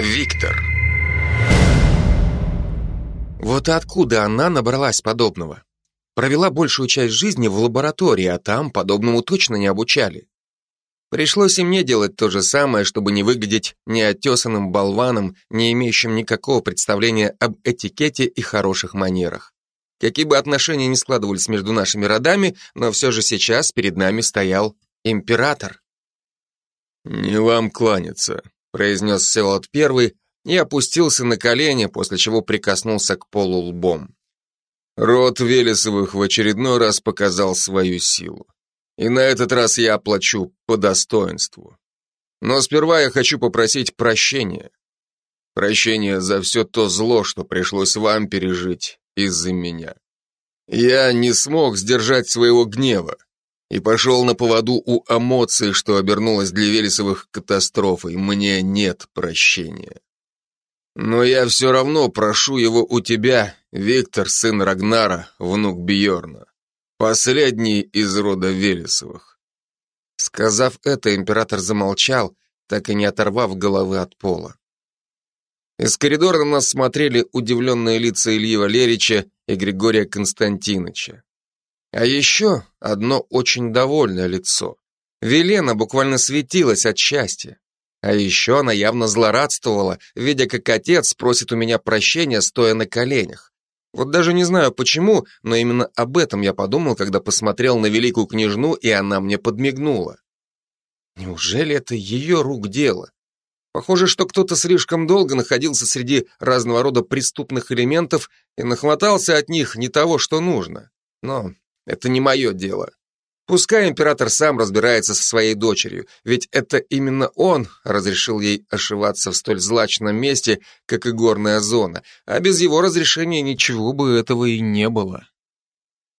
Виктор. Вот откуда она набралась подобного? Провела большую часть жизни в лаборатории, а там подобному точно не обучали. Пришлось и мне делать то же самое, чтобы не выглядеть неотесанным болваном, не имеющим никакого представления об этикете и хороших манерах. Какие бы отношения ни складывались между нашими родами, но все же сейчас перед нами стоял император. «Не вам кланяться», — произнес Селот Первый и опустился на колени, после чего прикоснулся к полу лбом. Род Велесовых в очередной раз показал свою силу. И на этот раз я оплачу по достоинству. Но сперва я хочу попросить прощения. Прощения за все то зло, что пришлось вам пережить из-за меня. Я не смог сдержать своего гнева и пошел на поводу у эмоций, что обернулось для Велесовых катастрофой. Мне нет прощения. Но я все равно прошу его у тебя, Виктор, сын Рагнара, внук Бьорна, последний из рода Велесовых. Сказав это, император замолчал, так и не оторвав головы от пола. Из коридора на нас смотрели удивленные лица Ильи Валерьевича и Григория Константиновича. А еще одно очень довольное лицо. Велена буквально светилась от счастья. А еще она явно злорадствовала, видя, как отец просит у меня прощения, стоя на коленях. Вот даже не знаю почему, но именно об этом я подумал, когда посмотрел на великую княжну, и она мне подмигнула. Неужели это ее рук дело? Похоже, что кто-то слишком долго находился среди разного рода преступных элементов и нахватался от них не того, что нужно. Но это не мое дело. Пускай император сам разбирается со своей дочерью, ведь это именно он разрешил ей ошиваться в столь злачном месте, как и горная зона, а без его разрешения ничего бы этого и не было.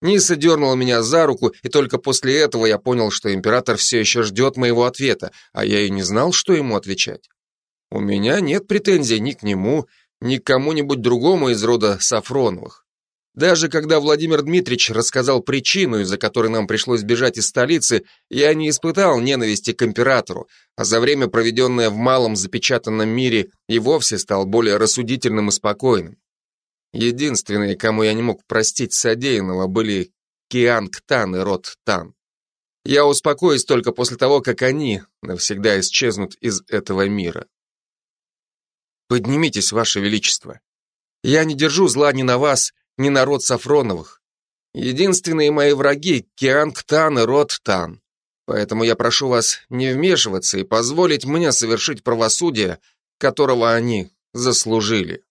Ниса дернула меня за руку, и только после этого я понял, что император все еще ждет моего ответа, а я и не знал, что ему отвечать. У меня нет претензий ни к нему, ни к кому-нибудь другому из рода Сафроновых. Даже когда Владимир Дмитриевич рассказал причину, из-за которой нам пришлось бежать из столицы, я не испытал ненависти к императору, а за время, проведенное в малом запечатанном мире, и вовсе стал более рассудительным и спокойным. Единственные, кому я не мог простить содеянного, были Кианг Тан и Рот Тан. Я успокоюсь только после того, как они навсегда исчезнут из этого мира. Поднимитесь, Ваше Величество. Я не держу зла ни на вас, не народ Сафроновых. Единственные мои враги — Кианг-Тан и Рот-Тан. Поэтому я прошу вас не вмешиваться и позволить мне совершить правосудие, которого они заслужили.